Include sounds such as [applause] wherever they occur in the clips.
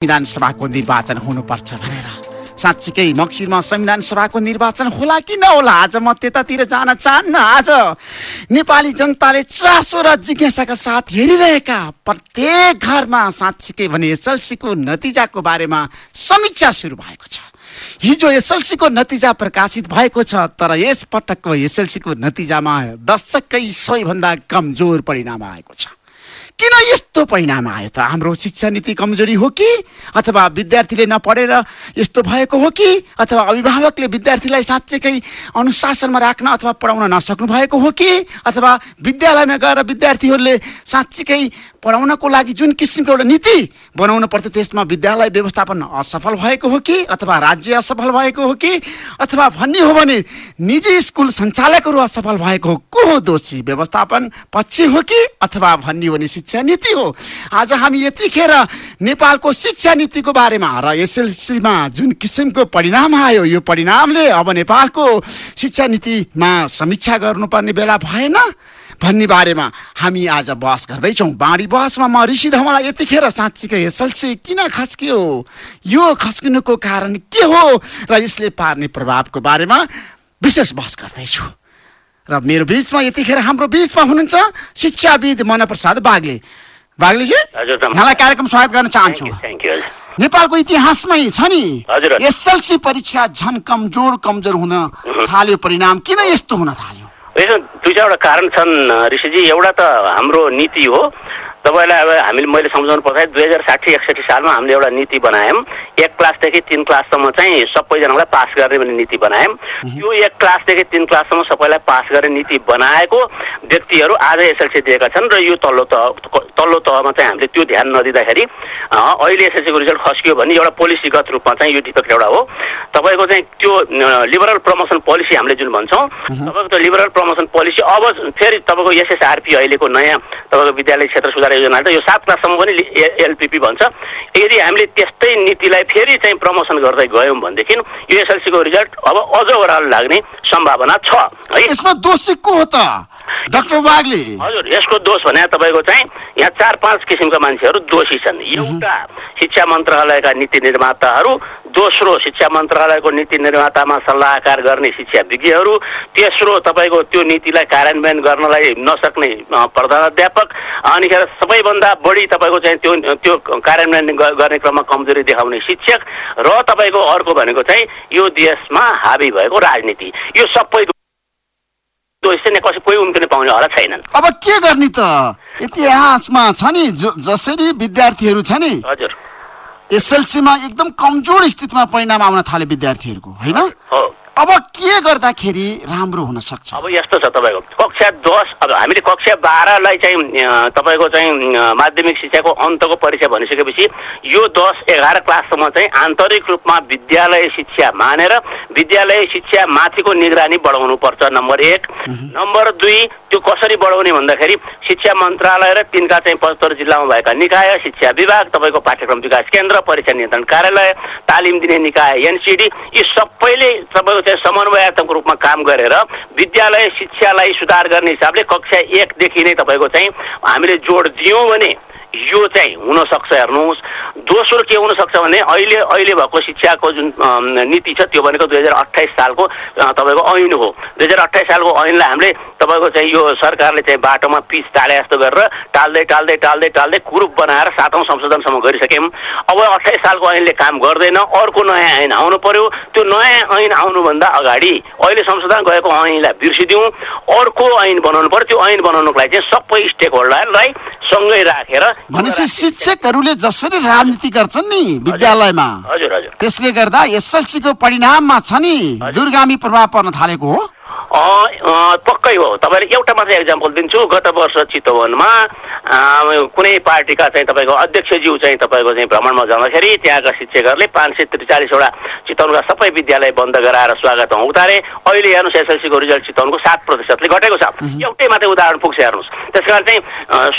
संविधान सभाको निर्वाचन हुनुपर्छ भनेर। साँच्चीकै मक्सिरमा संविधान सभाको निर्वाचन होला कि नहोला? आज म त्यतातिर जान चाहन्न। आज नेपाली जनताले चासो र जिज्ञासाका साथ हेरिरहेका प्रत्येक घरमा साँच्चीकै भने एसएलसीको नतिजाको बारेमा समीक्षा सुरु भएको छ। हिजो एसएलसीको नतिजा प्रकाशित भएको छ तर यस पटकको एसएलसीको नतिजामा दशकै सबैभन्दा कमजोर परिणाम आएको छ। किन यस्तो परिणाम आयो त? हाम्रो शिक्षा नीति कमजोरी हो कि? अथवा विद्यार्थीले नपढेर यस्तो भएको हो कि? अथवा अभिभावकले विद्यार्थीलाई साँच्चैकै अनुशासनमा राख्न अथवा पढाउन नसक्नु भएको हो कि? अथवा विद्यालयमा गएर विद्यार्थीहरूले साँच्चीकै पढाउनको लागि जुन किसिमको एउटा नीति बनाउनु पर्थ्यो त्यसमा विद्यालय व्यवस्थापन असफल भएको हो कि अथवा राज्य असफल भएको हो कि अथवा भन्ने हो भने निजी स्कुल सञ्चालकहरू असफल भएको हो को हो दोषी? व्यवस्थापन पक्ष हो कि अथवा भन्ने हो भने शिक्षा नीति हो? आज हामी यतिखेर नेपालको शिक्षा नीतिको बारेमा र एसएलसीमा जुन किसिमको परिणाम आयो यो परिणामले अब नेपालको शिक्षा नीतिमा समीक्षा गर्नुपर्ने बेला भएन। भन्ने बारेमा हामी आज बहस गर्दैछौँ। बाँडी बहसमा म ऋषि धमलाई यतिखेर साँच्चीकै एसएलसी किन खस्कियो? यो खस्किनुको कारण के हो र यसले पार्ने प्रभावको बारेमा विशेष बहस गर्दैछु। र मेरो बिचमा यतिखेर हाम्रो बिचमा हुनुहुन्छ शिक्षाविद मनप्रसाद बाग्ले। बाग्लेजी। यहाँलाई कार्यक्रम स्वागत गर्न चाहन्छु। नेपालको इतिहासमै छ नि। एसएलसी परीक्षा झन् कमजोर कमजोर हुन थाल्यो परिणाम। किन यस्तो हुन थाल्यो? यसो दुई चारवटा कारण छन् ऋषिजी। एउटा त हाम्रो नीति हो तपाईँलाई अब हामीले मैले सम्झाउनु पर्छ दुई हजार साठी एकसठी सालमा हामीले एउटा नीति बनायौँ। एक क्लासदेखि तिन क्लाससम्म चाहिँ सबैजनालाई पास गर्ने भन्ने नीति बनायौँ। यो एक क्लासदेखि तिन क्लाससम्म सबैलाई पास गर्ने नीति बनाएको व्यक्तिहरू आज एसएलसी दिएका छन् र यो तल्लो तह तल्लो तहमा चाहिँ हामीले त्यो ध्यान नदिँदाखेरि अहिले एसएलसीको रिजल्ट खस्कियो भने एउटा पोलिसीगत रूपमा चाहिँ यो डिफेक्ट एउटा हो। तपाईँको चाहिँ त्यो लिबरल प्रमोसन पोलिसी हामीले जुन भन्छौँ तपाईँको त्यो लिबरल प्रमोसन पोलिसी अब फेरि तपाईँको एसएसआरपी अहिलेको नयाँ तपाईँको विद्यालय क्षेत्र सुधार योजना त यो सात क्लाससम्म पनि एलपिपी भन्छ। यदि हामीले त्यस्तै नीतिलाई फेरि चाहिँ प्रमोसन गर्दै गयौँ भनेदेखि यो एसएलसीको रिजल्ट अब अझ ओह्रालो लाग्ने सम्भावना छ। है? यसमा दोषी को हो त? डाक्टर हजुर यसको दोष भने तपाईँको चाहिँ यहाँ चार पाँच किसिमका मान्छेहरू दोषी छन्। एउटा शिक्षा मन्त्रालयका नीति निर्माताहरू दोस्रो शिक्षा मन्त्रालयको नीति निर्मातामा सल्लाहकार गर्ने शिक्षाविज्ञहरू तेस्रो तपाईँको त्यो नीतिलाई कार्यान्वयन गर्नलाई नसक्ने प्रधानाध्यापक अनिखेर सबैभन्दा बढी तपाईँको चाहिँ त्यो त्यो कार्यान्वयन गर्ने क्रममा कमजोरी देखाउने शिक्षक र तपाईँको अर्को भनेको चाहिँ यो देशमा हाबी भएको राजनीति। यो सबै दोष चाहिँ कसै कोही उम्किन पाउने होला छैनन् अब के गर्ने त? इतिहासमा छ नि जसरी विद्यार्थीहरू छ नि हजुर। एसएलसीमा एकदम कमजोर स्थितिमा परिणाम आउन थाले विद्यार्थीहरूको होइन? हो। अब के गर्दाखेरि राम्रो हुन सक्छ? अब यस्तो छ तपाईँको कक्षा दस अब हामीले कक्षा बाह्रलाई चाहिँ तपाईँको चाहिँ माध्यमिक शिक्षाको अन्तको परीक्षा भनिसकेपछि यो दस एघार क्लाससम्म चाहिँ आन्तरिक रूपमा विद्यालय शिक्षा मानेर विद्यालय शिक्षा माथिको निगरानी बढाउनु पर्छ नम्बर एक। नम्बर दुई त्यो कसरी बढाउने भन्दाखेरि शिक्षा मन्त्रालय र तिनका चाहिँ पचहत्तर जिल्लामा भएका निकाय शिक्षा विभाग तपाईँको पाठ्यक्रम विकास केन्द्र परीक्षा नियन्त्रण कार्यालय तालिम दिने निकाय एनसिडी यी सबैले तपाईँको समन्वयात्मक रूपमा काम गरेर विद्यालय शिक्षालाई सुधार गर्ने हिसाबले कक्षा एकदेखि नै तपाईँको चाहिँ हामीले जोड दियौँ भने यो चाहिँ हुनसक्छ हेर्नुहोस्। दोस्रो के हुनसक्छ भने अहिले अहिले भएको शिक्षाको जुन नीति छ त्यो भनेको दुई हजार अठाइस सालको तपाईँको ऐन हो। दुई हजार अठाइस सालको ऐनलाई हामीले तपाईँको चाहिँ यो सरकारले चाहिँ बाटोमा पिच टाले जस्तो गरेर टाल्दै टाल्दै टाल्दै टाल्दै कुरूप बनाएर सातौँ संशोधनसम्म गरिसक्यौँ। अब अठाइस सालको ऐनले काम गर्दैन अर्को नयाँ ऐन आउनु पर्यो। त्यो नयाँ ऐन आउनुभन्दा अगाडि अहिले संशोधन गएको ऐनलाई बिर्सिदिउँ। अर्को ऐन बनाउनु पर्यो। त्यो ऐन बनाउनुको लागि चाहिँ सबै स्टेक होल्डरलाई सँगै राखेर भनेपछि शिक्षकहरूले जसरी राजनीति गर्छन् नि विद्यालयमा त्यसले गर्दा एसएलसीको परिणाममा छ नि दुर्गामी प्रभाव पर्न थालेको हो। पक्कै हो। तपाईँले एउटा मात्रै एक्जाम्पल दिन्छु। गत वर्ष चितवनमा कुनै पार्टीका चाहिँ तपाईँको अध्यक्षज्यू चाहिँ तपाईँको चाहिँ भ्रमणमा जाँदाखेरि त्यहाँका शिक्षकहरूले पाँच सय त्रिचालिसवटा चितवनका सबै विद्यालय बन्द गराएर स्वागतमा उतारे। अहिले हेर्नुहोस् एसएलसीको रिजल्ट चितवनको सात प्रतिशतले घटेको छ। एउटै मात्रै उदाहरण पुग्छ हेर्नुहोस्। त्यस कारण चाहिँ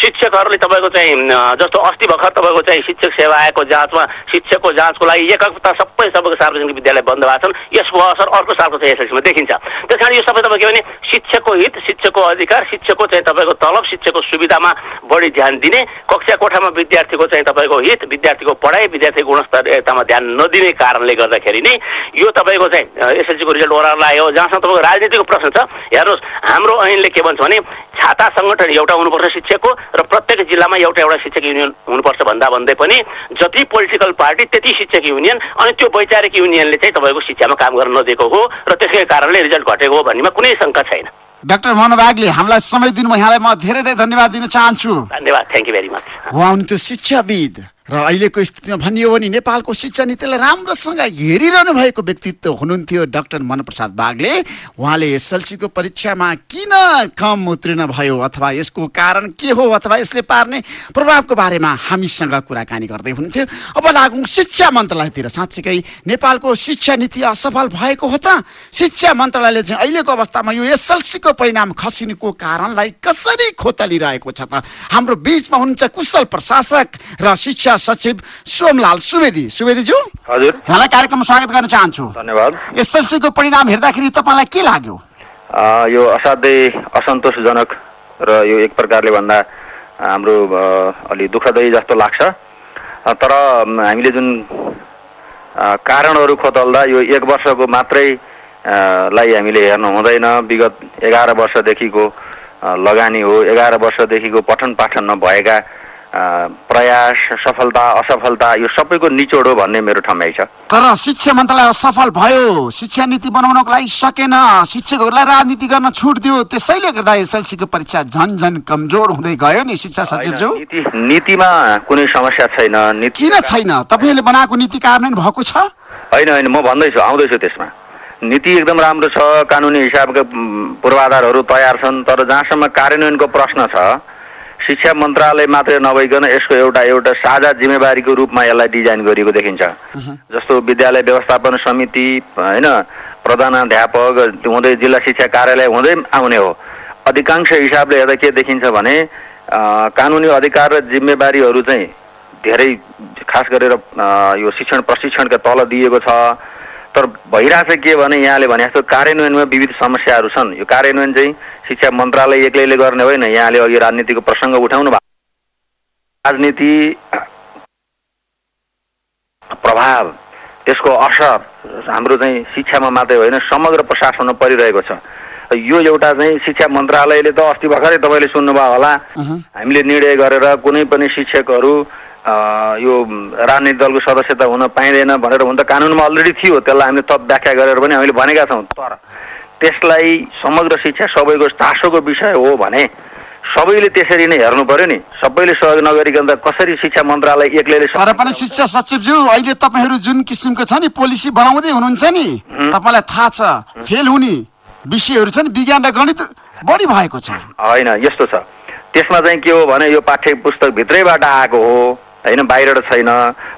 शिक्षकहरूले तपाईँको चाहिँ जस्तो अस्ति भर्खर तपाईँको चाहिँ शिक्षक सेवा आयोगको जाँचमा शिक्षकको जाँचको लागि एक हप्ता सबै सबैको सार्वजनिक विद्यालय बन्द भएको छन्। यसको असर अर्को सालको चाहिँ एसएलसीमा देखिन्छ। त्यस कारण यो अर्को तपाईँ के भने शिक्षकको हित शिक्षकको अधिकार शिक्षकको चाहिँ तपाईँको तलब शिक्षकको सुविधामा बढी ध्यान दिने कक्षा कोठामा विद्यार्थीको चाहिँ तपाईँको हित विद्यार्थीको पढाइ विद्यार्थीको गुणस्तरीयतामा ध्यान नदिने कारणले गर्दाखेरि नै यो तपाईँको चाहिँ एसएलसीको रिजल्ट ओह्रालो आयो जहाँसम्म तपाईँको राजनीतिको प्रश्न छ हेर्नुहोस् हाम्रो ऐनले के भन्छ भने छाता सङ्गठन एउटा हुनुपर्छ शिक्षकको र प्रत्येक जिल्लामा एउटा एउटा शिक्षक युनियन हुनुपर्छ भन्दा भन्दै पनि जति पोलिटिकल पार्टी त्यति शिक्षक युनियन अनि त्यो वैचारिक युनियनले चाहिँ तपाईँको शिक्षामा काम गर्न नदिएको हो र त्यसै कारणले रिजल्ट घटेको हो भन्नेमा कुनै शङ्का छैन। डाक्टर मनोभागले हामीलाई समय दिनुभयो यहाँलाई म धेरै धेरै धन्यवाद दिन चाहन्छु। धन्यवाद थ्याङ्क यू भेरी मच उहाँ हुनुहुन्थ्यो शिक्षाविद। र अहिलेको स्थितिमा भनियो भने नेपालको शिक्षा नीतिलाई राम्रोसँग हेरिरहनु भएको व्यक्तित्व हुनुहुन्थ्यो डाक्टर मनप्रसाद बागले। उहाँले एसएलसीको परीक्षामा किन कम उत्तीर्ण भयो अथवा यसको कारण के हो अथवा यसले पार्ने प्रभावको बारेमा हामीसँग कुराकानी गर्दै हुनुहुन्थ्यो। अब लागौँ शिक्षा मन्त्रालयतिर साँच्चीकै नेपालको शिक्षा नीति असफल भएको हो त। शिक्षा मन्त्रालयले चाहिँ अहिलेको अवस्थामा यो एसएलसीको परिणाम खसिनुको कारणलाई कसरी खोतलिरहेको छ त? हाम्रो बिचमा हुनुहुन्छ कुशल प्रशासक र शिक्षा सचिव सोमलाल सुवेदी। सुवेदीज्यू? हजुर। यहाँलाई कार्यक्रममा स्वागत गर्न चाहन्छु। धन्यवाद। एसएलसीको परिणाम हेर्दाखेरि तपाईँलाई के लाग्यो? यो असाध्यै असन्तोषजनक र यो एक प्रकारले भन्दा हाम्रो अलि दुःखदायी जस्तो लाग्छ। तर हामीले जुन कारणहरू खोतल्दा यो एक वर्षको मात्रै लाई हामीले हेर्नु हुँदैन। विगत एघार वर्षदेखिको लगानी हो। एघार वर्षदेखिको पठन पाठनमा भएका अ, प्रयास सफलता असफलता यो सबैको निचोड हो भन्ने मेरो ठमाइ छ। तर शिक्षा मन्त्रालय सफल भयो। शिक्षा नीति बनाउनको लागि सकेन। शिक्षकहरूलाई राजनीति गर्न छुट दियो। त्यसैले गर्दा एसएलसीको परीक्षा झन झन कमजोर हुँदै गयो नि शिक्षा सचिवज्यू। नीतिमा कुनै समस्या छैन। किन छैन? तपाईँले बनाएको नीति कार्यान्वयन भएको छ? होइन होइन म भन्दैछु आउँदैछु त्यसमा। नीति एकदम राम्रो छ। कानुनी हिसाबका पूर्वाधारहरू तयार छन् तर जहाँसम्म कार्यान्वयनको प्रश्न छ शिक्षा मन्त्रालय मात्रै नभइकन यसको एउटा एउटा साझा जिम्मेवारीको रूपमा यसलाई डिजाइन गरिएको देखिन्छ। जस्तो विद्यालय व्यवस्थापन समिति होइन प्रधानाध्यापक हुँदै जिल्ला शिक्षा कार्यालय हुँदै आउने हो। अधिकांश हिसाबले हेर्दा के देखिन्छ भने कानुनी अधिकार र जिम्मेवारीहरू चाहिँ धेरै खास गरेर यो शिक्षण प्रशिक्षणका तल दिएको छ। तर भइरहेछ के भने यहाँले भने जस्तो कार्यान्वयनमा विविध समस्याहरू छन्। यो कार्यान्वयन चाहिँ शिक्षा मन्त्रालय एक्लैले गर्ने होइन। यहाँले अघि राजनीतिको प्रसङ्ग उठाउनु भएको राजनीति प्रभाव त्यसको असर हाम्रो चाहिँ शिक्षामा मात्रै होइन समग्र प्रशासनमा परिरहेको छ। यो एउटा चाहिँ शिक्षा मन्त्रालयले त अस्ति भर्खरै तपाईँले सुन्नुभयो होला। हामीले निर्णय गरेर कुनै पनि शिक्षकहरू यो राजनीतिक दलको सदस्यता हुन पाइँदैन भनेर हुन त कानुनमा अलरेडी थियो। त्यसलाई हामीले तब व्याख्या गरेर पनि हामीले भनेका छौँ। तर त्यसलाई समग्र शिक्षा सबैको चासोको विषय हो भने सबैले त्यसरी नै हेर्नु पर्यो नि। सबैले सहयोग नगरिकन त कसरी शिक्षा मन्त्रालय एक्लैले तर पनि शिक्षा सचिवज्यू अहिले तपाईँहरू जुन किसिमको छ नि पोलिसी बनाउँदै हुनुहुन्छ नि तपाईँलाई थाहा छ फेल हुने विषयहरू छ नि विज्ञान र गणित बढी भएको छ। होइन यस्तो छ। त्यसमा चाहिँ के हो भने यो पाठ्य पुस्तक भित्रैबाट आएको हो। होइन बाहिरबाट छैन।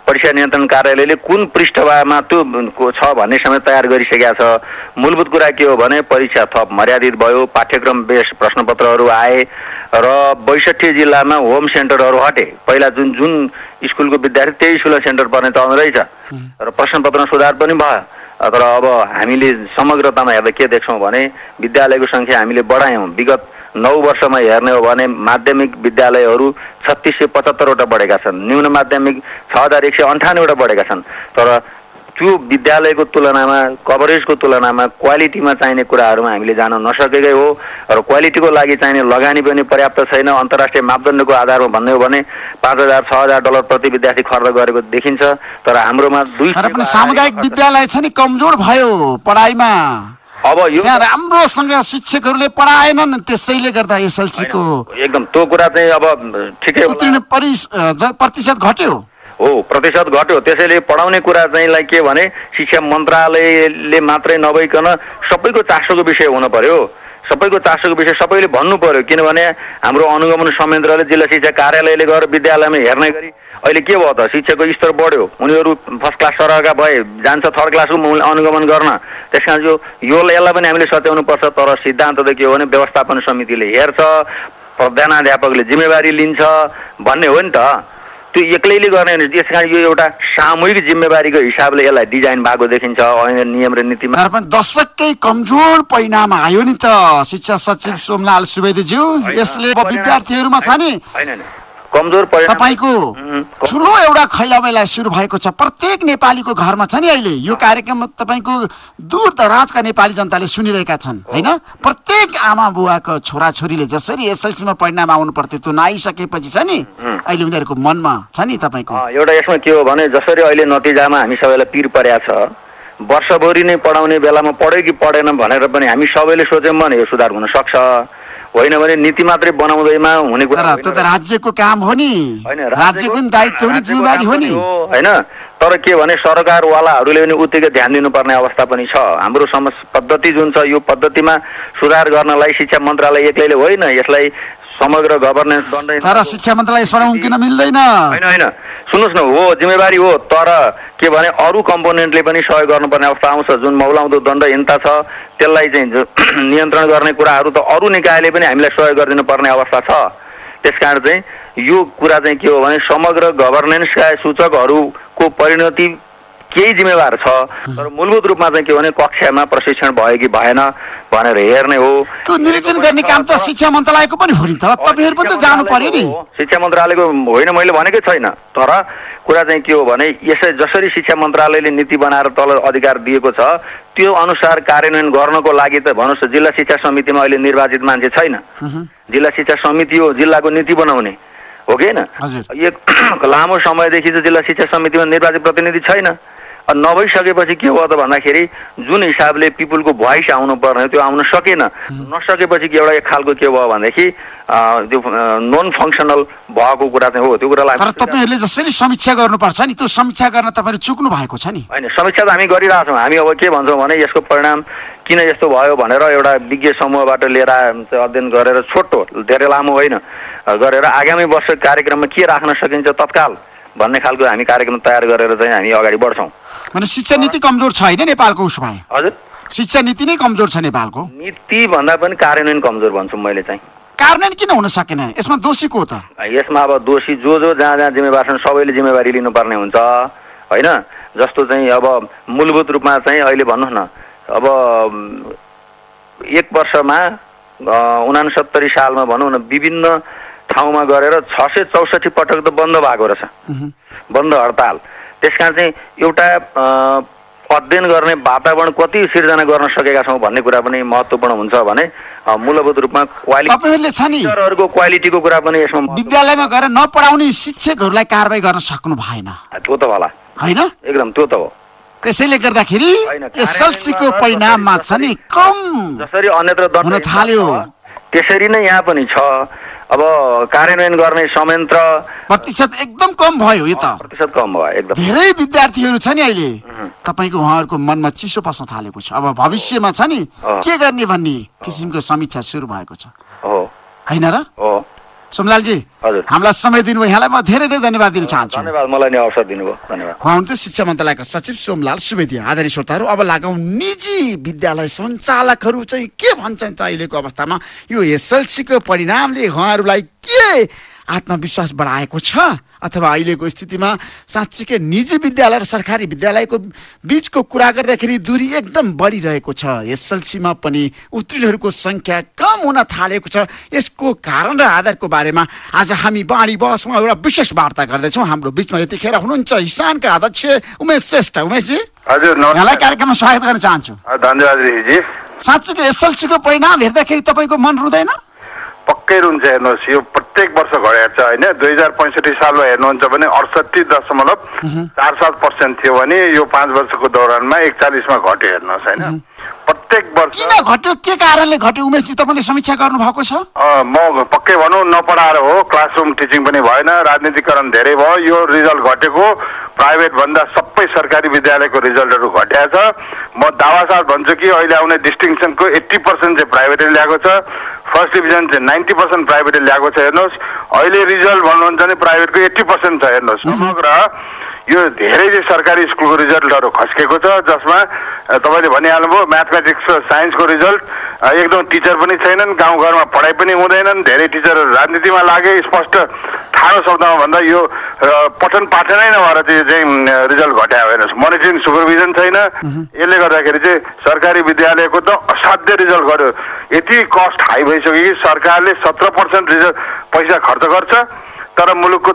परीक्षा नियन्त्रण कार्यालयले कुन पृष्ठमा त्यो छ भन्ने समेत तयार गरिसकेका छ? मूलभूत कुरा के हो भने परीक्षा थप मर्यादित भयो पाठ्यक्रम बेस प्रश्नपत्रहरू आए र बैसठी जिल्लामा होम सेन्टरहरू हटे। पहिला जुन जुन स्कुलको विद्यार्थी त्यही स्कुलमा सेन्टर पर्ने चल्नु रहेछ। र प्रश्नपत्रमा सुधार पनि भयो। तर अब हामीले समग्रतामा हेर्दा के देख्छौँ भने विद्यालयको सङ्ख्या हामीले बढायौँ। विगत नौ वर्षमा हेर्ने हो भने माध्यमिक विद्यालयहरू छत्तिस सय पचहत्तरवटा बढेका छन्। न्यून माध्यमिक छ हजार एक सय अन्ठानब्बेवटा बढेका छन्। तर त्यो विद्यालयको तुलनामा कभरेजको तुलनामा क्वालिटीमा चाहिने कुराहरूमा हामीले जान नसकेकै हो र क्वालिटीको लागि चाहिने लगानी पनि पर्याप्त छैन। अन्तर्राष्ट्रिय मापदण्डको आधारमा भन्ने हो भने पाँच हजार छ हजार डलर प्रति विद्यार्थी खर्च गरेको देखिन्छ। तर हाम्रोमा दुई सामुदायिक विद्यालय छ नि कमजोर भयो पढाइमा। अब यो राम्रोसँग शिक्षकहरूले पढाएनन् त्यसैले गर्दा एसएलसीको एकदम त्यो कुरा चाहिँ अब ठिकै। उत्तीर्ण प्रतिशत घट्यो? हो प्रतिशत घट्यो। त्यसैले पढाउने कुरा चाहिँ लाई के भने शिक्षा मन्त्रालयले मात्रै नभइकन सबैको चासोको विषय हुन पर्यो। सबैको चासोको विषय सबैले भन्नु पर्यो। किनभने हाम्रो अनुगमन संयन्त्रले जिल्ला शिक्षा कार्यालयले गएर विद्यालयमा हेर्ने गरी अहिले के भयो त? शिक्षकको स्तर बढ्यो। उनीहरू फर्स्ट क्लास सरहका भए जान्छ थर्ड क्लासको मूल- अनुगमन गर्न। त्यस कारण यो यसलाई पनि हामीले सच्याउनुपर्छ तर सिद्धान्त त के हो भने व्यवस्थापन समितिले हेर्छ प्रधानाध्यापकले जिम्मेवारी लिन्छ भन्ने हो नि त। त्यो एक्लैले गर्ने भने त्यस कारण यो एउटा सामूहिक जिम्मेवारीको हिसाबले यसलाई डिजाइन भएको देखिन्छ ऐन नियम र नीतिमा। तर पनि दशकै कमजोर परिणाम आयो नि त। शिक्षा सचिव सोमलाल सुवेदीज्यू यसले विद्यार्थीहरूमा छ नि। कमजोर तपाईँको ठुलो एउटा खैलाबैला सुरु भएको छ। प्रत्येक नेपालीको घरमा छ नि अहिले। यो कार्यक्रम तपाईँको दूर दराजका नेपाली जनताले सुनिरहेका छन् होइन? प्रत्येक आमा बुवाको छोराछोरीले जसरी एसएलसीमा परिणाम आउनु पर्थ्यो त्यो नआइसकेपछि छ नि अहिले उनीहरूको मनमा छ नि तपाईँको। एउटा यसमा के हो भने जसरी अहिले नतिजामा हामी सबैलाई पिर परेको छ वर्षभरि नै पढाउने बेलामा पढ्यो कि पढेन भनेर पनि हामी सबैले सोच्यौँ भने यो सुधार हुन सक्छ होइन भने नीति मात्रै बनाउँदैमा हुने कुरा। त्यो त राज्यको काम हो नि। राज्यको नि दायित्व हो नि जिम्मेवारी हो नि। होइन। तर के भने सरकारवालाहरूले पनि उत्तिकै ध्यान दिनुपर्ने अवस्था पनि छ। हाम्रो समस पद्धति जुन छ यो पद्धतिमा सुधार गर्नलाई शिक्षा मन्त्रालय एक्लैले होइन यसलाई समग्र गभर्नेन्स दण्ड तर शिक्षा मन्त्रालय यसबाट उम्किन मिल्दैन। होइन होइन। सुन्नुहोस् न हो जिम्मेवारी हो तर के भने अरू कम्पोनेन्टले पनि सहयोग गर्नुपर्ने अवस्था आउँछ। जुन मौलाउँदो दण्डहीनता छ त्यसलाई चाहिँ [clears throat] नियन्त्रण गर्ने कुराहरू त अरू निकायले पनि हामीलाई सहयोग गरिदिनु पर्ने अवस्था छ। त्यस कारण चाहिँ यो कुरा चाहिँ के हो भने समग्र गभर्नेन्सका सूचकहरूको परिणति केही जिम्मेवार छ तर मूलभूत रूपमा चाहिँ के भने कक्षामा प्रशिक्षण भयो कि भएन भनेर हेर्ने हो। त्यो निरीक्षण गर्ने काम त शिक्षा मन्त्रालयको पनि हो नि त। तपाईँहरू पनि त जानु पर्यो नि। शिक्षा मन्त्रालयको होइन मैले भनेकै छैन। तर कुरा चाहिँ के हो भने यसै जसरी शिक्षा मन्त्रालयले नीति बनाएर तल अधिकार दिएको छ त्यो अनुसार कार्यान्वयन गर्नको लागि त भन्नुहोस् जिल्ला शिक्षा समितिमा अहिले निर्वाचित मान्छे छैन। जिल्ला शिक्षा समिति हो जिल्लाको नीति बनाउने। हो कि होइन? [clears throat] लामो समयदेखि चाहिँ जिल्ला शिक्षा समितिमा निर्वाचित प्रतिनिधि छैन। नभइसकेपछि के भयो त भन्दाखेरि जुन हिसाबले पिपुलको भोइस आउनु पर्ने त्यो आउन सकेन। नसकेपछि के एउटा एक खालको के भयो भनेदेखि त्यो नन फङ्सनल भएको कुरा चाहिँ हो। त्यो कुरालाई तपाईँहरूले जसरी समीक्षा गर्नुपर्छ नि त्यो समीक्षा गर्न तपाईँहरू चुक्नु भएको छ नि। होइन समीक्षा त हामी गरिरहेछौँ। हामी अब के भन्छौँ भने यसको परिणाम किन यस्तो भयो भनेर एउटा विज्ञ समूहबाट लिएर अध्ययन गरेर छोटो धेरै लामो होइन गरेर आगामी वर्ष कार्यक्रममा के राख्न सकिन्छ तत्काल भन्ने खालको हामी कार्यक्रम तयार गरेर चाहिँ हामी अगाडि बढ्छौँ। भने शिक्षा नीति कमजोर छ होइन नेपालको उसो भए। हजुर। शिक्षा नीति नै कमजोर छ नेपालको। नीति भन्दा पनि कार्यान्वयन कमजोर भन्छु मैले चाहिँ। कार्यान्वयन किन हुन सकेन? यसमा दोषी को त? यसमा अब दोषी जो जो जहाँ जहाँ जिम्मेवार छन् सबैले जिम्मेवारी लिनुपर्ने हुन्छ होइन? जस्तो चाहिँ अब मूलभूत रूपमा चाहिँ अहिले भन्नुहोस् न अब एक वर्षमा उनासत्तरी सालमा भनौँ न विभिन्न ठाउँमा गरेर छ सय चौसठी पटक त बन्द भएको रहेछ। बन्द हडताल। त्यस कारण चाहिँ एउटा अध्ययन गर्ने वातावरण कति सिर्जना गर्न सकेका छौँ भन्ने कुरा पनि महत्त्वपूर्ण हुन्छ भने मूलभूत रूपमा क्वालिटी तपाईँहरूले छ नि टिचरहरूको क्वालिटीको कुरा पनि यसमा विद्यालयमा गएर नपढाउने शिक्षकहरूलाई कारवाही गर्न सक्नु भएन। त्यो त होला। होइन? एकदम त्यो त हो। त्यसैले गर्दाखेरि एसएलसीको परिणाममा छ नि कम जसरी अन्यत्र हुन थाल्यो। त्यसरी नै यहाँ पनि छ। अब कार्यान्वयन गर्ने संयन्त्र प्रतिशत एकदम कम भयो यो त। प्रतिशत कम भयो एकदम। धेरै विद्यार्थीहरू छ नि अहिले। तपाईँको उहाँहरूको मनमा चिसो पस्न थालेको छ। अब भविष्यमा छ नि। के गर्ने भन्ने किसिमको समीक्षा सुरु भएको छ। हो। होइन र? हो। सोमलालजी हजुर। हामीलाई समय दिनुभयो। यहाँलाई म धेरै धेरै धन्यवाद दिन चाहन्छु। धन्यवाद। मलाई नि अवसर दिनुभयो। धन्यवाद। उहाँ शिक्षा मन्त्रालयका सचिव सोमलाल सुवेदी। आदरणीय श्रोताहरू अब लागौँ निजी विद्यालय सञ्चालकहरू चाहिँ के भन्छन् त अहिलेको अवस्थामा? यो एसएलसीको परिणामले उहाँहरूलाई के आत्मविश्वास बढाएको छ? अथवा अहिलेको स्थितिमा साँच्चीकै निजी विद्यालय र सरकारी विद्यालयको बिचको कुरा गर्दाखेरि दूरी एकदम बढिरहेको छ। एसएलसीमा पनि उत्तीर्णहरूको सङ्ख्या कम हुन थालेको छ। यसको कारण र आधारको बारेमा आज हामी बाँडी बसमा एउटा विशेष वार्ता गर्दैछौँ। हाम्रो बिचमा यतिखेर हुनुहुन्छ हिसानका अध्यक्ष उमेश श्रेष्ठ। उमेशजी हजुर यहाँलाई कार्यक्रममा स्वागत गर्न चाहन्छु। धन्यवाद साँच्चीको एसएलसीको परिणाम हेर्दाखेरि तपाईँको मन रुँदैन? पक्कै रुन्छ हेर्नुहोस्। यो प्रत्येक वर्ष घटेको छ होइन? दुई हजार पैँसठी सालमा हेर्नुहुन्छ भने अडसठी दशमलव चार सात पर्सेन्ट थियो भने यो पाँच वर्षको दौरानमा एकचालिसमा घट्यो हेर्नुहोस् होइन? प्रत्येक वर्ष। किन घट्यो? के कारणले घट्यो? उमेशजी तपाईँले समीक्षा गर्नुभएको छ? अ, म पक्कै भनौँ नपढाएर हो क्लासरुम टिचिङ पनि भएन राजनीतिकरण धेरै भयो यो रिजल्ट घटेको। प्राइभेट भन्दा सबै सरकारी विद्यालयको रिजल्टहरू घट्या छ। म दावासाथ भन्छु कि अहिले आउने डिस्टिङसनको एट्टी पर्सेन्ट चाहिँ प्राइभेटले ल्याएको छ। फर्स्ट डिभिजन चाहिँ नाइन्टी पर्सेन्ट प्राइभेटले ल्याएको छ हेर्नुहोस्। अहिले रिजल्ट भन्नुहुन्छ भने प्राइभेटको एट्टी पर्सेन्ट छ हेर्नुहोस्। समग्र यो धेरै चाहिँ सरकारी स्कुलको रिजल्टहरू खस्केको छ जसमा तपाईँले भनिहाल्नुभयो म्याथमेटिक्स र साइन्सको रिजल्ट एकदम टिचर पनि छैनन् गाउँघरमा पढाइ पनि हुँदैनन् धेरै टिचरहरू राजनीतिमा लागे स्पष्ट ठाडो शब्दमा भन्दा यो पठन पाठनै नभएर चाहिँ चाहिँ रिजल्ट घटायो हेर्नुहोस्। मोनिटरिङ सुपरभिजन छैन। यसले गर्दाखेरि चाहिँ सरकारी विद्यालयको त असाध्य रिजल्ट गर्यो यति कस्ट हाई भइसक्यो कि सरकारले सत्र पर्सेन्ट रिजल्ट पैसा खर्च गर्छ। तर मुलुकको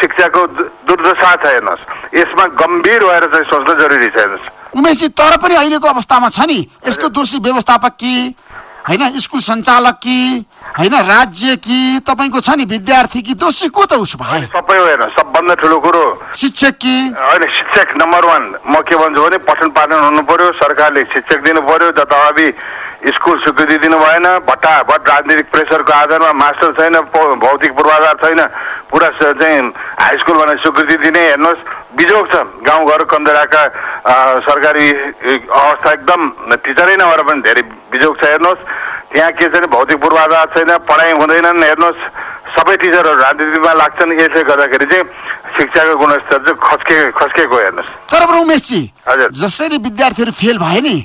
शिक्षाको दुर्दशा छ हेर्नुहोस्। यसमा गम्भीर भएर चाहिँ सोच्न जरुरी छ हेर्नुहोस्। उमेशजी तर पनि अहिलेको अवस्थामा छ नि? यसको दोषी व्यवस्थापक कि? होइन स्कुल सञ्चालक कि? होइन राज्य कि? तपाईँको छ नि विद्यार्थी कि? दोषी को त उसो भए? सबै हो हेर्नुहोस् सबभन्दा ठुलो कुरो। शिक्षक कि? होइन शिक्षक नम्बर वान। म के भन्छु भने पठन पाठन हुनु पर्यो सरकारले शिक्षक दिनु पर्यो जताभावी स्कुल स्वीकृति दिनु भएन भट्टाभट राजनीतिक प्रेसरको आधारमा मास्टर छैन भौतिक पूर्वाधार छैन पुरा चाहिँ हाई स्कुल भनेर स्वीकृति दिने हेर्नुहोस्। बिजोग छ गाउँघर कन्दराका सरकारी अवस्था एकदम टिचरै नभएर पनि धेरै बिजोग छ हेर्नुहोस्। त्यहाँ के छैन भौतिक पूर्वाधार छैन पढाइ हुँदैनन् हेर्नुहोस्। सबै टिचरहरू राजनीतिमा लाग्छन् यसले गर्दाखेरि चाहिँ शिक्षाको गुणस्तर चाहिँ खस्के खस्केको हेर्नुहोस्। तर उमेशजी हजुर। जसरी विद्यार्थीहरू फेल भए नि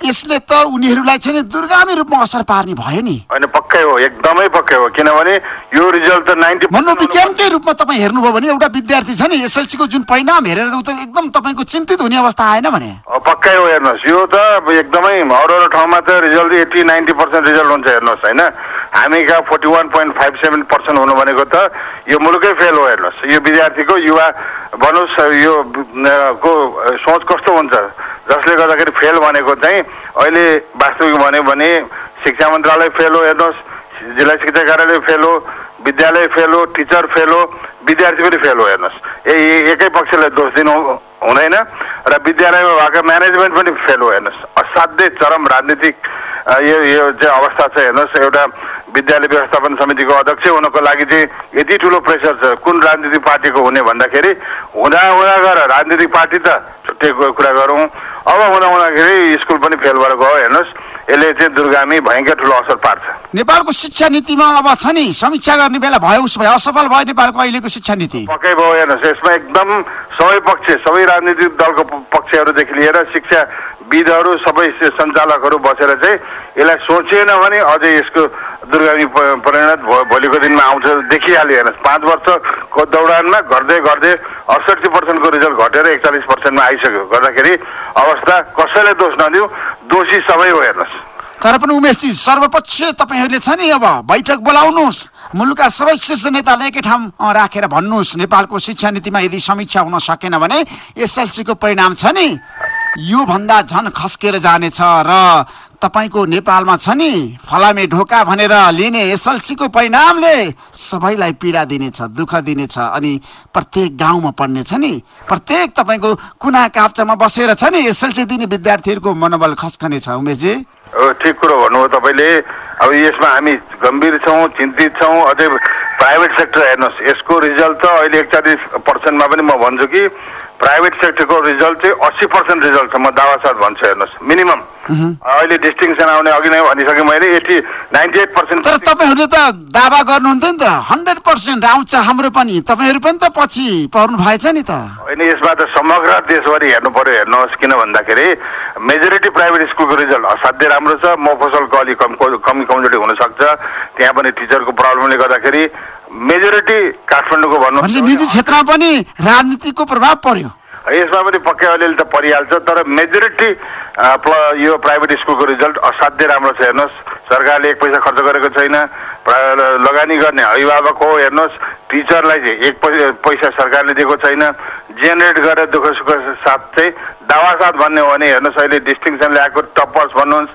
यसले त उनीहरूलाई चाहिँ दुर्गामी रूपमा असर पार्ने भयो नि। होइन पक्कै हो एकदमै पक्कै हो किनभने यो रिजल्ट त नाइन्टी मनोविज्ञानकै रूपमा तपाईँ हेर्नुभयो भने एउटा विद्यार्थी छ नि एसएलसीको जुन परिणाम हेरेर त एकदम तपाईँको चिन्तित हुने अवस्था आएन भने। पक्कै हो हेर्नुहोस् यो त एकदमै अरू अरू ठाउँमा त result eighty ninety percent result हुन्छ हेर्नुहोस् होइन? हामी कहाँ forty one point five seven percent हुनु भनेको त यो मुलुकै फेल हो हेर्नुहोस्। यो विद्यार्थीको युवा भनोस् यो को सोच कस्तो हुन्छ? जसले गर्दाखेरि फेल भनेको चाहिँ अहिले वास्तविक भन्यो भने शिक्षा मन्त्रालय फेल हो हेर्नुहोस्। जिल्ला शिक्षा कार्यालय फेल हो विद्यालय फेल हो टिचर फेल हो विद्यार्थी पनि फेल हो हेर्नुहोस्। ए एकै पक्षलाई दोष दिनु हुँदैन र विद्यालयमा भएको म्यानेजमेन्ट पनि फेल हो हेर्नुहोस्। असाध्यै चरम राजनीतिक यो यो चाहिँ अवस्था छ हेर्नुहोस्। एउटा विद्यालय व्यवस्थापन समितिको अध्यक्ष हुनको लागि चाहिँ यति ठुलो प्रेसर छ। कुन राजनीतिक पार्टीको हुने भन्दाखेरि हुँदा हुँदा गएर राजनीतिक पार्टी त छुट्टै कुरा गरौँ। अब हुँदा हुँदाखेरि स्कुल पनि फेल भएर गयो हेर्नुहोस्। यसले चाहिँ दुर्गामी भयङ्कर ठुलो असर पार्छ। नेपालको शिक्षा नीतिमा अब छ नि समीक्षा गर्ने बेला भयो उसो भए असफल भयो नेपालको अहिलेको शिक्षा नीति। पक्कै भयो हेर्नुहोस्। यसमा एकदम सबै पक्ष सबै राजनीतिक दलको पक्षहरूदेखि लिएर शिक्षाविदहरू सबै सञ्चालकहरू बसेर चाहिँ यसलाई सोचिएन भने अझै यसको दुर्गामी परिणत भोलिको दिनमा आउँछ देखिहाल्यो हेर्नुहोस्। पाँच वर्षको दौडानमा गर्दै गर्दै अडसठी पर्सेन्टको रिजल्ट घटेर एकचालिस पर्सेन्टमा आइसक्यो। गर्दाखेरि अवस्था कसैलाई दोष नदिऊ दोषी सबै हो हेर्नुहोस्। तर पनि उमेशजी सर्वपक्षीय तपाईँहरूले छ नि अब बैठक बोलाउनुहोस्। मुलुकका सबै शीर्ष नेताले एकै ठाउँ राखेर भन्नुहोस्। नेपालको शिक्षा नीतिमा यदि समीक्षा हुन सकेन भने एसएलसीको परिणाम छ नि? योभन्दा झन खस्केर जानेछ र तपाईँको नेपालमा छ नि? फलामे ढोका भनेर लिने एसएलसीको परिणामले सबैलाई पीडा दिनेछ दुःख दिनेछ अनि प्रत्येक गाउँमा पढ्ने छ नि? प्रत्येक तपाईँको कुना काप्चामा बसेर छ नि एसएलसी दिने विद्यार्थीहरूको मनोबल खस्कने छ उमेशजी? ठिक कुरो भन्नुभयो तपाईँले। अब यसमा हामी गम्भीर छौँ चिन्तित छौँ अझै प्राइभेट सेक्टर हेर्नुहोस्। यसको रिजल्ट त अहिले एकचालिस पर्सेन्टमा पनि म भन्छु कि प्राइभेट सेक्टरको रिजल्ट चाहिँ अस्सी पर्सेन्ट रिजल्ट छ म दावासाथ भन्छु हेर्नुहोस् मिनिमम। अहिले डिस्टिङसन आउने अघि नै भनिसकेँ मैले एटी नाइन्टी एट पर्सेन्ट तर तपाईँहरूले त दावा गर्नुहुन्थ्यो नि त हन्ड्रेड पर्सेन्ट आउँछ हाम्रो पनि। तपाईँहरू पनि त पछि पर्नु भएछ नि त। होइन यसमा त समग्र देशभरि हेर्नु पर्यो हेर्नुहोस् किन भन्दाखेरि मेजोरिटी प्राइभेट स्कुलको रिजल्ट असाध्यै राम्रो छ। मफसलको अलिक कम कमी कमजोरी हुनसक्छ। त्यहाँ पनि टिचरको प्रब्लमले गर्दाखेरि मेजोरिटी काठमाडौँको भन्नु निजी क्षेत्रमा पनि राजनीतिको प्रभाव पर्यो। यसमा पनि पक्कै अलिअलि त परिहाल्छ तर मेजोरिटी यो प्राइभेट स्कुलको रिजल्ट असाध्यै राम्रो छ। हेर्नुहोस् सरकारले एक पैसा खर्च गरेको छैन। लगानी गर्ने अभिभावक हो हेर्नुहोस् टिचरलाई चाहिँ एक पैसा सरकारले दिएको छैन। जेनेरेट गरेर दुःख सुख साथ चाहिँ दावासाथ भन्ने हो भने हेर्नुहोस् अहिले डिस्टिङसन ल्याएको टप्पर्स भन्नुहोस्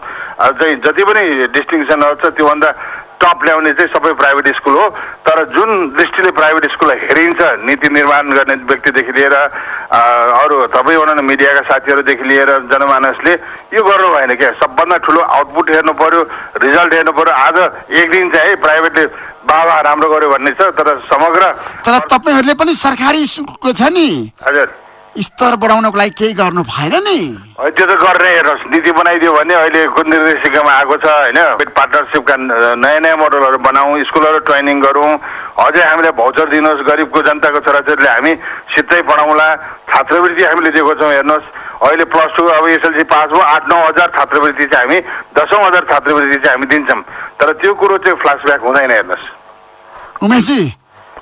चाहिँ जति पनि डिस्टिङसनहरू छ त्योभन्दा टप ल्याउने चाहिँ सबै प्राइभेट स्कुल हो तर जुन दृष्टिले प्राइभेट स्कुललाई हेरिन्छ नीति निर्माण गर्ने व्यक्तिदेखि लिएर अरू तपाईँ भनौँ न मिडियाका साथीहरूदेखि लिएर जनमानसले यो गर्नु भएन क्या। सबभन्दा ठुलो आउटपुट हेर्नु पर्यो रिजल्ट हेर्नु पर्यो। आज एक दिन चाहिँ है प्राइभेटले बाबा राम्रो गर्यो भन्ने छ तर समग्र तर तपाईँहरूले पनि सरकारी स्कुलको छ नि। हजुर। स्तर बढाउनको लागि केही गर्नु भएन नि। त्यो त गर्ने हेर्नुहोस् नीति बनाइदियो भने अहिले कुन निर्देशिकामा आएको छ होइन? पार्टनरसिपका नयाँ नयाँ मोडलहरू बनाऊ स्कुलहरू ट्रेनिङ गरौँ। अझै हामीलाई भौचर दिनुहोस् गरिबको जनताको छोराछोरीले हामी सिधै पढाउँला। छात्रवृत्ति हामीले दिएको छौँ हेर्नुहोस्। अहिले प्लस टू अब एसएलसी पास भयो आठ नौ हजार छात्रवृत्ति चाहिँ हामी दसौँ हजार छात्रवृत्ति चाहिँ हामी दिन्छौँ। तर त्यो कुरो चाहिँ फ्ल्यासब्याक हुँदैन हेर्नुहोस्। उमेशजी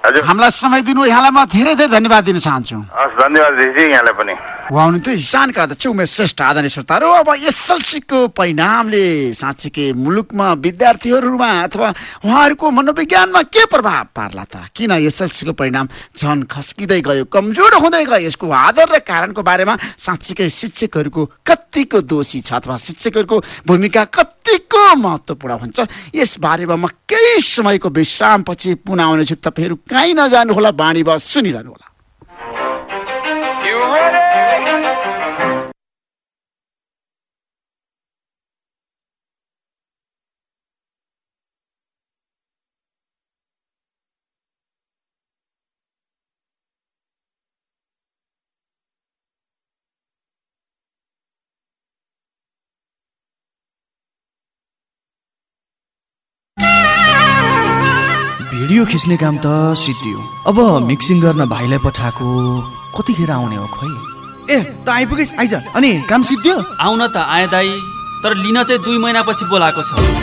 हामीलाई समय दिनु यहाँलाई म धेरै धेरै धन्यवाद दिन चाहन्छु। हस् धन्यवाद दिदी यहाँलाई पनि। उहाँ हुनुहुन्थ्यो हिसानका अध्यक्ष उमेश श्रेष्ठ आदरणीय श्रोताहरू अब एसएलसीको परिणामले साँच्चीकै मुलुकमा विद्यार्थीहरूमा अथवा उहाँहरूको मनोविज्ञानमा के प्रभाव पार्ला त? किन एसएलसीको परिणाम झन् खस्किँदै गयो कमजोर हुँदै गयो? यसको आधार र कारणको बारेमा साँच्चीकै शिक्षकहरूको कतिको दोषी छ अथवा शिक्षकहरूको भूमिका कतिको महत्त्वपूर्ण हुन्छ? यसबारेमा म केही समयको विश्रामपछि पुनः आउनेछु। तपाईँहरू कहीँ नजानुहोला बाणी बस सुनिरहनु भिडियो खिच्ने काम त सिद्धियो अब मिक्सिङ गर्न भाइलाई पठाएको कतिखेर आउने हो खोइ? ए त आइपुगेस् आइज। अनि काम सिद्धियो आउन त आए दाई तर लिन चाहिँ दुई महिनापछि बोलाएको छ।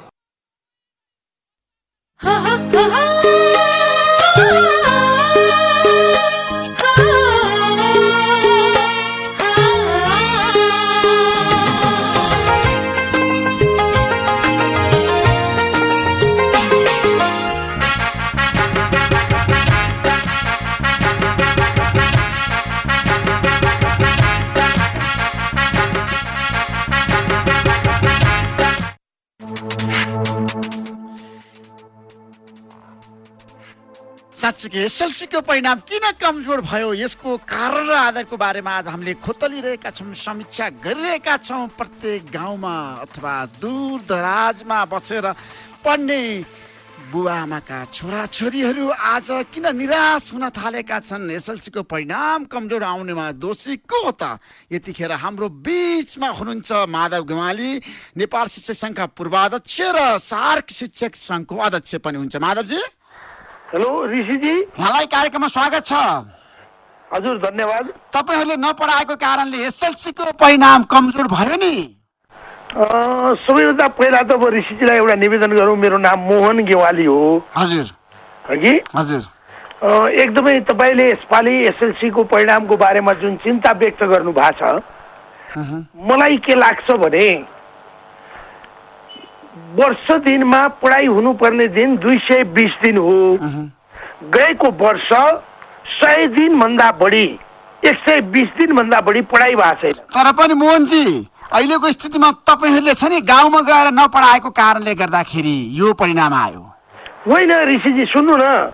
साँच्चीकै एसएलसीको परिणाम किन कमजोर भयो? यसको कारण र आधारको बारेमा आज हामीले खोतलिरहेका छौँ समीक्षा गरिरहेका छौँ। प्रत्येक गाउँमा अथवा दूर दराजमा बसेर पढ्ने बुवा आमाका छोराछोरीहरू आज किन निराश हुन थालेका छन्? एसएलसीको परिणाम कमजोर आउनेमा दोषी को हो त? यतिखेर हाम्रो बिचमा हुनुहुन्छ माधव गेवाली नेपाल शिक्षक सङ्घका पूर्वाध्यक्ष र सार्क शिक्षक सङ्घको अध्यक्ष पनि हुन्छ माधवजी? हेलो ऋषिजी। उहाँलाई कार्यक्रममा स्वागत छ। हजुर धन्यवाद। तपाईँहरूले नपढाएको कारणले एसएलसीको परिणाम कमजोर भयो नि। सबैभन्दा पहिला त अब ऋषिजीलाई एउटा निवेदन गरौँ मेरो नाम मोहन गेवाली हो। हजुर। हगि हजुर। एकदमै तपाईँले यसपालि एसएलसीको परिणामको बारेमा जुन चिन्ता व्यक्त गर्नु भएको छ मलाई के लाग्छ भने वर्ष दिनमा पढाइ हुनुपर्ने दिन दुई सय बिस दिन हो। गएको वर्ष सय दिनभन्दा बढी एक सय बिस दिनभन्दा बढी पढाइ भएको छैन। तर पनि मोहनजी अहिलेको स्थितिमा तपाईँहरूले छ नि गाउँमा गएर नपढाएको कारणले गर्दाखेरि यो परिणाम आयो। होइन ऋषिजी सुन्नु न।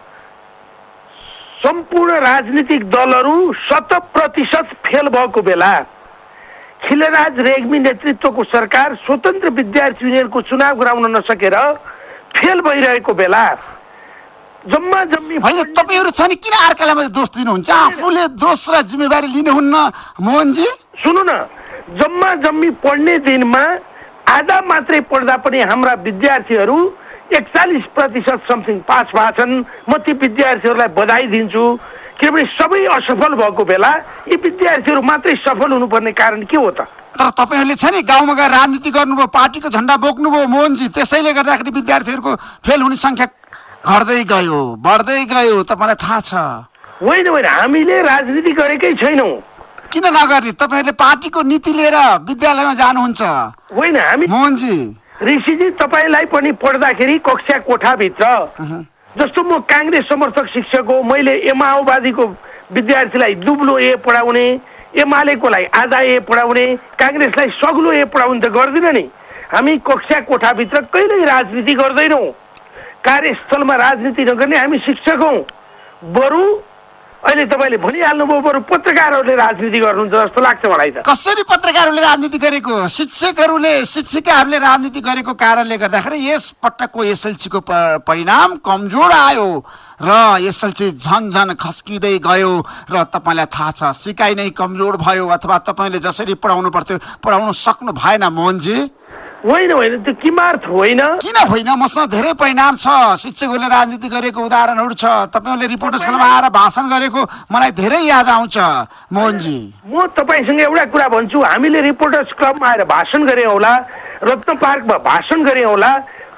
सम्पूर्ण राजनीतिक दलहरू शत प्रतिशत फेल भएको बेला खिलराज रेग्मी नेतृत्वको सरकार स्वतन्त्र विद्यार्थी युनियनको चुनाव गराउन नसकेर फेल भइरहेको बेला जम्मा जम्मी होइन तपाईँहरू छ नि किन अर्कालाई दोष दिनुहुन्छ? आफूले दोष र जिम्मेवारी लिनुहुन्न मोहनजी? सुन्नु न जम्मा जम्मी पढ्ने दिनमा आधा मात्रै पढ्दा पनि हाम्रा विद्यार्थीहरू एकचालिस प्रतिशत समथिङ पास भएको छन् म ती विद्यार्थीहरूलाई बधाई दिन्छु। किनभने सबै असफल भएको बेला यी विद्यार्थीहरू मात्रै सफल हुनुपर्ने कारण के हो त? तर तपाईँहरूले छ नि गाउँमा गएर राजनीति गर्नुभयो पार्टीको झन्डा बोक्नुभयो मोहनजी त्यसैले गर्दाखेरि विद्यार्थीहरूको फेल हुने सङ्ख्या घट्दै गयो बढ्दै गयो तपाईँलाई थाहा छ। होइन होइन हामीले राजनीति गरेकै छैनौँ। किन नगर्ने? तपाईँहरूले पार्टीको नीति लिएर विद्यालयमा जानुहुन्छ। होइन हामी मोहनजी। ऋषिजी तपाईँलाई पनि पढ्दाखेरि कक्षा कोठाभित्र जस्तो म काङ्ग्रेस समर्थक शिक्षक हो मैले माओवादीको विद्यार्थीलाई दुब्लो ए पढाउने एमालेकोलाई आधा ए पढाउने काङ्ग्रेसलाई सग्लो ए पढाउने त गर्दिनँ नि। हामी कक्षा कोठाभित्र कहिल्यै राजनीति गर्दैनौँ। कार्यस्थलमा राजनीति नगर्ने हामी शिक्षक हौँ। बरु अहिले तपाईँले भनिहाल्नुभयो बरु पत्रकारहरूले राजनीति गर्नुहुन्छ जस्तो लाग्छ मलाई त। कसरी पत्रकारहरूले राजनीति गरेको? शिक्षकहरूले शिक्षिकाहरूले राजनीति गरेको कारणले गर्दाखेरि यस पटकको एसएलसीको परिणाम कमजोर आयो र एसएलसी झन झन खस्किँदै गयो र तपाईँलाई थाहा छ सिकाइ नै कमजोर भयो अथवा तपाईँले जसरी पढाउनु पर्थ्यो पढाउनु सक्नु भएन मोहनजी। होइन होइन त्यो किमार्थ होइन। किन होइन? मसँग धेरै परिणाम छ। शिक्षकहरूले राजनीति गरेको उदाहरणहरू छ। तपाईँहरूले रिपोर्टर्स क्लबमा आएर भाषण गरेको मलाई धेरै याद आउँछ मोहनजी। म तपाईँसँग एउटा कुरा भन्छु। हामीले रिपोर्टर्स क्लबमा आएर भाषण गरे होला रत्न पार्कमा भाषण गरे होला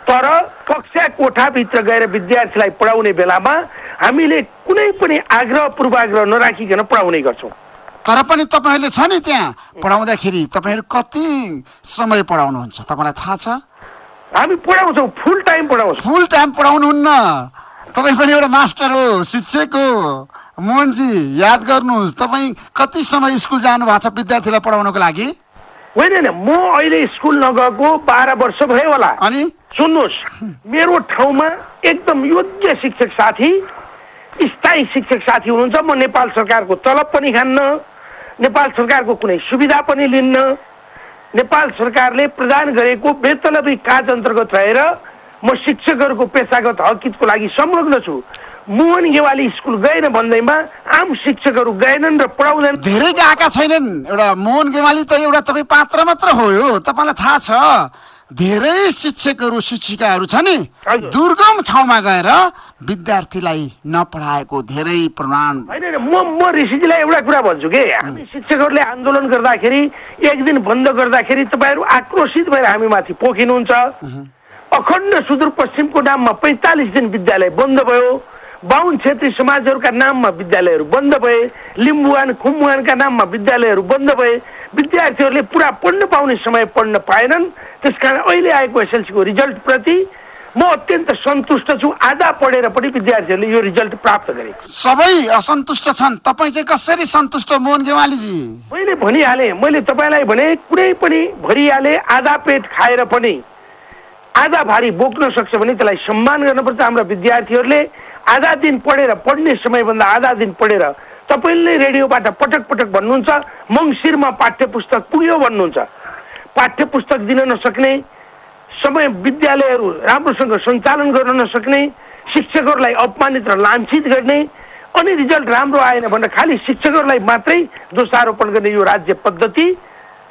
तर कक्षा कोठाभित्र गएर विद्यार्थीलाई पढाउने बेलामा हामीले कुनै पनि आग्रह पूर्वाग्रह नराखिकन पढाउने गर्छौँ। तर पनि तपाईँहरूले छ नि त्यहाँ? पढाउँदाखेरि तपाईँहरू कति समय पढाउनुहुन्छ? तपाईँलाई थाहा छ? हामी पढाउँछौँ फुल टाइम पढाउँछौँ। फुल टाइम पढाउनुहुन्न। तपाईँ पनि एउटा मास्टर हो शिक्षक हो। मोहनजी याद गर्नुहोस् तपाईँ कति समय स्कुल जानु भएको छ विद्यार्थीलाई पढाउनको लागि? होइन होइन म अहिले स्कुल नगएको बाह्र वर्ष भयो होला। अनि? सुन्नुहोस् मेरो ठाउँमा एकदम योग्य शिक्षक साथी स्थायी शिक्षक साथी हुनुहुन्छ म नेपाल सरकारको तलब पनि खान्न नेपाल सरकारको कुनै सुविधा पनि लिन्न। नेपाल सरकारले प्रदान गरेको बेतलबी काज अन्तर्गत रहेर म शिक्षकहरूको पेसागत हकितको लागि संलग्न छु। मोहन गेवाली स्कुल गएन भन्दैमा आम शिक्षकहरू गएनन् र पढाउँदैन धेरै गएका छैनन्। एउटा मोहन गेवाली त एउटा तपाईँ पात्र मात्र हो यो तपाईँलाई थाहा छ। धेरै शिक्षकहरू शिक्षिकाहरू छ नि। दुर्गम ठाउँमा गएर विद्यार्थीलाई नपढाएको धेरै प्रमाण। म म ऋषिजीलाई एउटा कुरा भन्छु कि हामी शिक्षकहरूले आन्दोलन गर्दाखेरि एक दिन बन्द गर्दाखेरि तपाईँहरू आक्रोशित भएर हामी माथि पोखिनुहुन्छ अखण्ड सुदूरपश्चिमको नाममा पैँतालिस दिन विद्यालय बन्द भयो। बाहुन छेत्री समाजहरूका नाममा विद्यालयहरू बन्द भए। लिम्बुवान खुम्बुवानका नाममा विद्यालयहरू बन्द भए। विद्यार्थीहरूले पुरा पढ्न पाउने समय पढ्न पाएनन्। त्यसकारण अहिले आएको एसएलसीको रिजल्टप्रति म अत्यन्त सन्तुष्ट छु। आधा पढेर पनि विद्यार्थीहरूले यो रिजल्ट प्राप्त गरे सबै असन्तुष्ट छन्। तपाईँ चाहिँ कसरी सन्तुष्ट मोहन गेवालीजी? मैले भनिहालेँ। मैले तपाईँलाई भने कुनै पनि भरिहाले आधा पेट खाएर पनि आधा भारी बोक्न सक्छ भने त्यसलाई सम्मान गर्नुपर्छ। हाम्रा विद्यार्थीहरूले आधा दिन पढेर पढ्ने समयभन्दा आधा दिन पढेर तपाईँले रेडियोबाट पटक पटक भन्नुहुन्छ मङ्सिरमा पाठ्य पुस्तक पुग्यो भन्नुहुन्छ। पाठ्य पुस्तक दिन नसक्ने समय विद्यालयहरू राम्रोसँग सञ्चालन गर्न नसक्ने शिक्षकहरूलाई अपमानित र लाञ्छित गर्ने अनि रिजल्ट राम्रो आएन भनेर खालि शिक्षकहरूलाई मात्रै दोषारोपण गर्ने यो राज्य पद्धति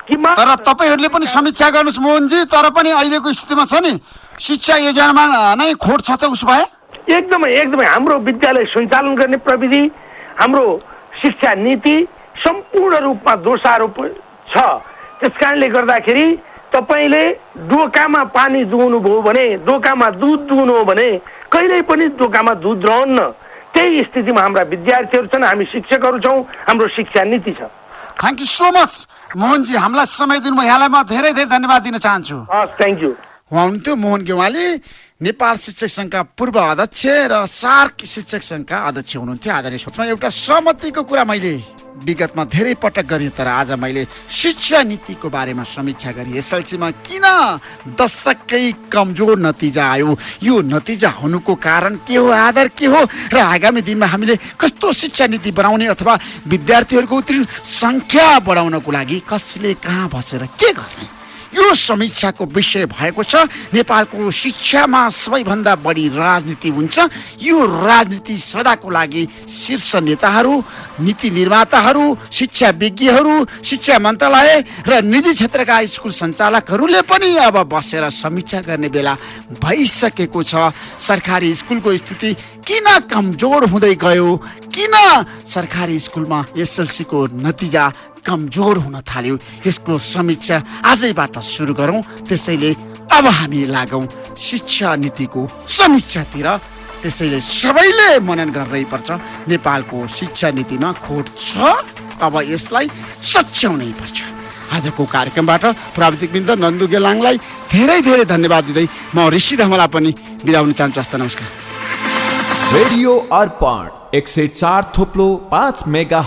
तर तपाईँहरूले पनि समीक्षा गर्नुहोस् मोहनजी तर पनि अहिलेको स्थितिमा छ नि शिक्षा योजनामा नै खोट छ त उसो भए? एकदमै एकदमै हाम्रो विद्यालय सञ्चालन गर्ने प्रविधि हाम्रो शिक्षा नीति सम्पूर्ण रूपमा दोषारोप छ। त्यस कारणले गर्दाखेरि तपाईँले डोकामा पानी दुहुनु भयो भने डोकामा दुध दुहुनु हो भने कहिल्यै पनि डोकामा दुध रहन्न। त्यही स्थितिमा हाम्रा विद्यार्थीहरू छन् हामी शिक्षकहरू छौँ हाम्रो शिक्षा नीति छ। Thank you so much Mohanji हामीलाई समय दिनुभयो। यहाँलाई म धेरै धेरै धन्यवाद दिन चाहन्छु। हस् थ्याङ्क यू उहाँ हुनुहुन्थ्यो मोहन गेवाली। नेपाल शिक्षक सङ्घका पूर्व अध्यक्ष र सार्क शिक्षक सङ्घका अध्यक्ष हुनुहुन्थ्यो आदरणीय सोचमा एउटा सहमतिको कुरा मैले विगतमा धेरै पटक गरेँ तर आज मैले शिक्षा नीतिको बारेमा समीक्षा गरेँ। एसएलसीमा किन दशकै कमजोर नतिजा आयो? यो नतिजा हुनुको कारण के हो? आधार के हो? र आगामी दिनमा हामीले कस्तो शिक्षा नीति बनाउने अथवा विद्यार्थीहरूको उत्तीर्ण सङ्ख्या बढाउनको लागि कसले कहाँ बसेर के गर्ने? यो समीक्षाको विषय भएको छ। नेपालको शिक्षामा सबैभन्दा बढी राजनीति हुन्छ। यो राजनीति सदाको लागि शीर्ष नेताहरू नीति निर्माताहरू शिक्षा विज्ञहरू शिक्षा मन्त्रालय र निजी क्षेत्रका स्कुल सञ्चालकहरूले पनि अब बसेर समीक्षा गर्ने बेला भइसकेको छ। सरकारी स्कुलको स्थिति किन कमजोर हुँदै गयो? किन सरकारी स्कुलमा एसएलसीको नतिजा कमजोर हुन थाल्यो। यसको समीक्षा आजैबाट सुरु गरौँ। त्यसैले अब हामी लागौँ शिक्षा नीतिको समीक्षातिर। त्यसैले सबैले मनन गर्नै पर्छ। नेपालको शिक्षा नीतिमा खोट छ अब यसलाई सच्याउनै पर्छ। आजको कार्यक्रमबाट प्राविधिक बिन्द नन्दु गेलाङलाई धेरै धेरै धन्यवाद दिँदै म ऋषि धमला पनि बिदा हुन चाहन्छु। हस्त नमस्कार। रेडियो अर्पण एक सय चार थोप्लो पाँच मेगा